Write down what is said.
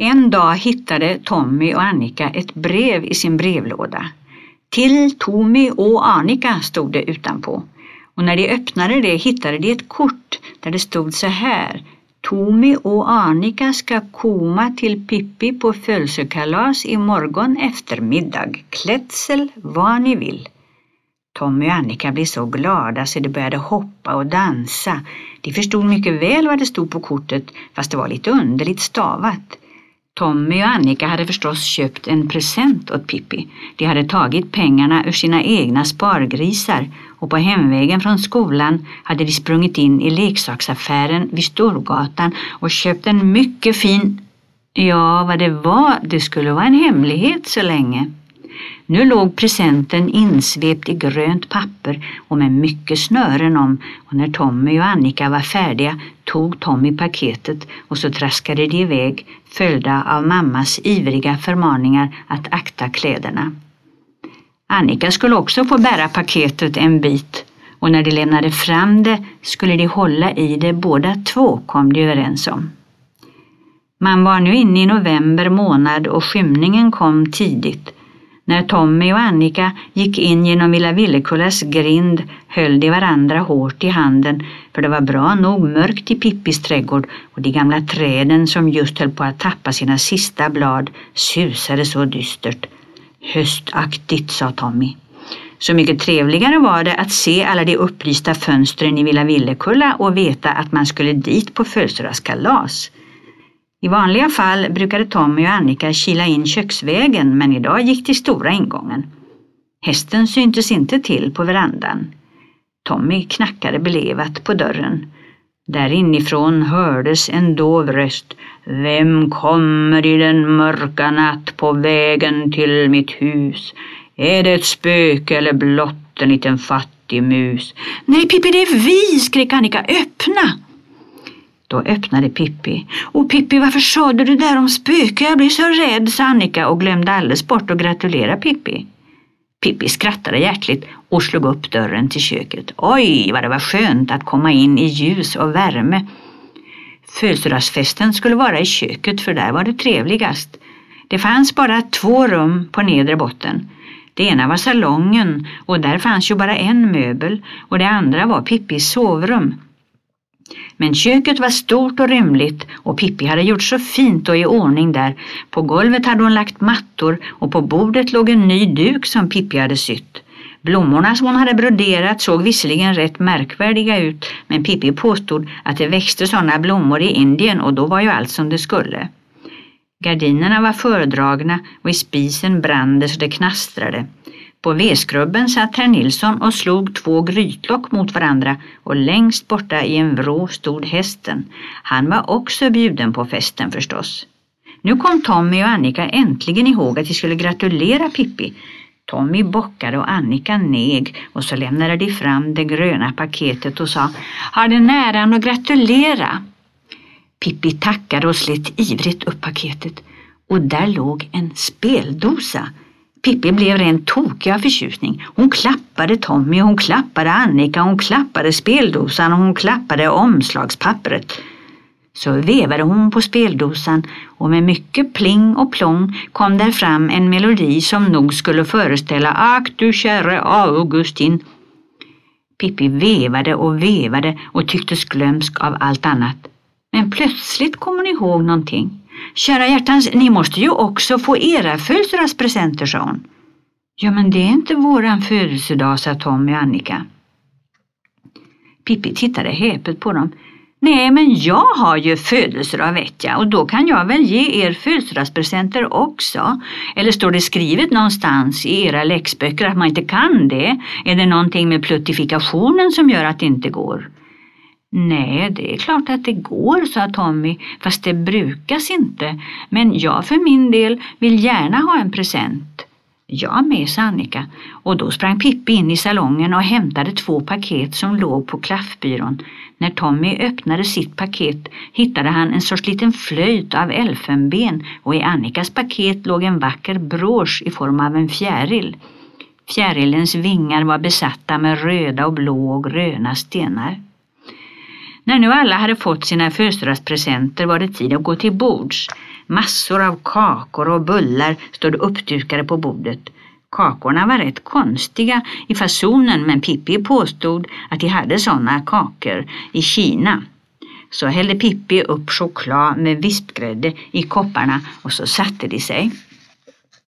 En dag hittade Tommy och Annika ett brev i sin brevlåda. Till Tommy och Annika stod det utanpå. Och när de öppnade det hittade de ett kort där det stod så här. Tommy och Annika ska komma till Pippi på födelsekalas imorgon eftermiddag. Klädsel vad ni vill. Tommy och Annika blev så glada så de började hoppa och dansa. De förstod mycket väl vad det stod på kortet fast det var lite underligt stavat. Tommy och Annika hade förstås köpt en present åt Pippi. De hade tagit pengarna ur sina egna spargrisar och på hemvägen från skolan hade de sprungit in i leksaksaffären vid Storgatan och köpt en mycket fin... Ja, vad det var, det skulle vara en hemlighet så länge. Nu låg presenten insvept i grönt papper och med mycket snören om och när Tommy och Annika var färdiga tog Tommy paketet och så traskade de iväg följda av mammas ivriga förmaningar att akta kläderna. Annika skulle också få bära paketet en bit och när de lämnade fram det skulle de hålla i det båda två kom de överens om. Man var nu inne i november månad och skymningen kom tidigt när Tommy och Annika gick in genom Villa Villekullas grind höll de varandra hårt i handen för det var bra nog mörkt i Pippis trädgård och de gamla träden som just höll på att tappa sina sista blad susade så dystert. Höstaktigt, sa Tommy. Så mycket trevligare var det att se alla de upplysta fönstren i Villa Villekulla och veta att man skulle dit på födelsedagskalas. I vanliga fall brukade Tommy och Annika kila in köksvägen men idag gick de stora ingången. Hästen syntes inte till på verandan. Tommy knackade belevat på dörren. Där inifrån hördes en dov röst. Vem kommer i den mörka natt på vägen till mitt hus? Är det ett spöke eller blott en liten fattig mus? Nej, Pippi, det är vi, skrek Annika. Öppna! Då öppnade Pippi. Och Pippi, varför sa du det där om spöke? Jag blir så rädd, sa Annika och glömde alldeles bort att gratulera Pippi. Pippi skrattade hjärtligt och slog upp dörren till köket. Oj, vad det var skönt att komma in i ljus och värme. Födelsedagsfesten skulle vara i köket för där var det trevligast. Det fanns bara två rum på nedre botten. Det ena var salongen och där fanns ju bara en möbel och det andra var Pippis sovrum. Men köket var stort och rymligt och Pippi hade gjort så fint och i ordning där. På golvet hade hon lagt mattor och på bordet låg en ny duk som Pippi hade sytt. Blommorna som hon hade broderat såg visserligen rätt märkvärdiga ut men Pippi påstod att det växte sådana blommor i Indien och då var ju allt som det skulle. Gardinerna var föredragna och i spisen brann det så det knastrade. På vedskrubben satt herr Nilsson och slog två grytlock mot varandra och längst borta i en vrå stod hästen. Han var också bjuden på festen förstås. Nu kom Tommy och Annika äntligen ihåg att de skulle gratulera Pippi. Tommy bockade och Annika neg och så lämnade de fram det gröna paketet och sa Har den äran att gratulera? Pippi tackade och slet ivrigt upp paketet och där låg en speldosa Pippi blev rent tokig av förtjusning. Hon klappade Tommy, hon klappade Annika, hon klappade speldosan och hon klappade omslagspappret. Så vevade hon på speldosan och med mycket pling och plong kom där fram en melodi som nog skulle föreställa Ack du käre Augustin. Pippi vevade och vevade och tycktes glömsk av allt annat. Men plötsligt kom hon ihåg någonting. Kära hjärtans, ni måste ju också få era födelsedagspresenter, sa hon. Ja, men det är inte våran födelsedag, sa Tommy och Annika. Pippi tittade häpet på dem. Nej, men jag har ju födelsedag vet jag och då kan jag väl ge er födelsedagspresenter också. Eller står det skrivet någonstans i era läxböcker att man inte kan det? Är det någonting med pluttifikationen som gör att det inte går? Nej, det är klart att det går, sa Tommy, fast det brukas inte. Men jag för min del vill gärna ha en present. Jag med, sa Annika. Och då sprang Pippi in i salongen och hämtade två paket som låg på klaffbyrån. När Tommy öppnade sitt paket hittade han en sorts liten flöjt av elfenben och i Annikas paket låg en vacker brosch i form av en fjäril. Fjärilens vingar var besatta med röda och blå och gröna stenar. När nu alla hade fått sina födelsedagspresenter var det tid att gå till bords. Massor av kakor och bullar stod uppdukade på bordet. Kakorna var rätt konstiga i fasonen men Pippi påstod att de hade sådana kakor i Kina. Så hällde Pippi upp choklad med vispgrädde i kopparna och så satte de sig.